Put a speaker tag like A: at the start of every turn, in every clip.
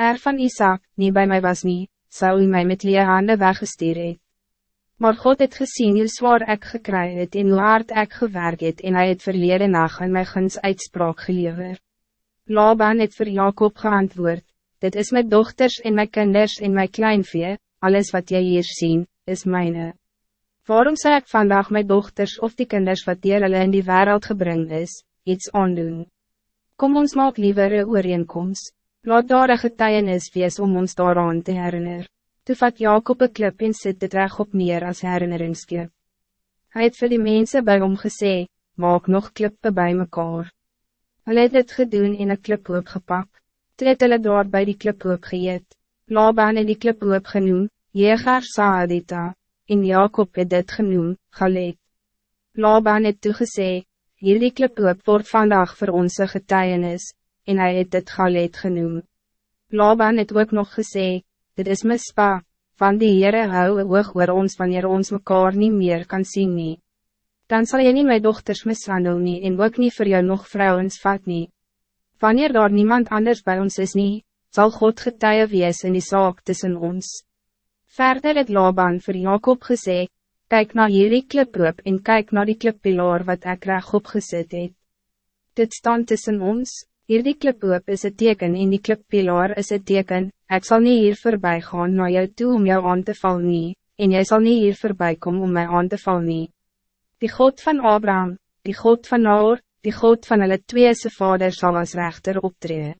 A: er van Isaac, niet bij mij was niet, zou u mij met lee hande weggestuur het. Maar God het gezien hoe zwaar ik gekry het en hoe hard ik gewerkt het en hy het verlede nacht in my guns uitspraak gelever. Laban het voor Jacob geantwoord, dit is mijn dochters en mijn kinders en mijn kleinvee, alles wat jij hier zien, is mijne. Waarom zei ik vandaag mijn dochters of die kinders wat dier hulle in die wereld gebring is, iets aandoen? Kom ons maak liever een ooreenkomst. Laat daar een getuienis wees om ons daaraan te herinner. Toe vat Jacob een klip en sit dit reg op neer as herinneringsklip. Hij het vir die mense by hom gesê, maak nog klippe bij mekaar. Hulle het dit gedoen en een klip gepak. Toe het hulle daar by die klip geëet. Laban het die klip genoem, Jegar Saadita, en Jacob het dit genoem, Galek. Laban het toegesê, hierdie klip word vandaag voor onze getuienis, en hij het dit Galet genoem. Laban het ook nog gesê, dit is my spa, van die Heere hou een oog oor ons wanneer ons mekaar niet meer kan zien nie. Dan zal je niet mijn dochters mishandel nie en ook niet voor jou nog vrouwens vat nie. Wanneer daar niemand anders bij ons is nie, zal God getuie wees in die zaak tussen ons. Verder het Laban voor Jacob gesê, kijk naar jullie kliproep en kijk naar die klippilaar wat ek reg opgezet het. Dit staan tussen ons, Hierdie kliphoop is een teken en die klippilaar is een teken, ik zal niet hier voorbij gaan naar jou toe om jou aan te val nie, en jy zal niet hier voorbij komen om mij aan te val nie. Die God van Abraham, die God van Naor, die God van hulle tweese vader zal als rechter optreden.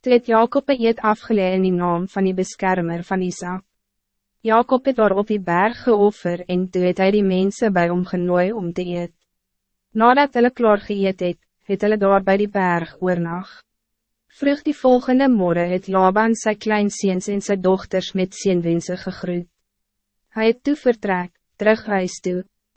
A: Toe het Jacob een eed afgeleid in die naam van die beschermer van Isaac. Jacob het daar op die berg geoffer en toe het hy die mense bij hom genooi om te eet. Nadat hulle klaar geëet het, het hulle daar bij die berg oornag. Vroeg die volgende morgen het Laban sy kleinseens en sy dochters met seenwense gegroet. Hij het toe vertrek, terug huis toe,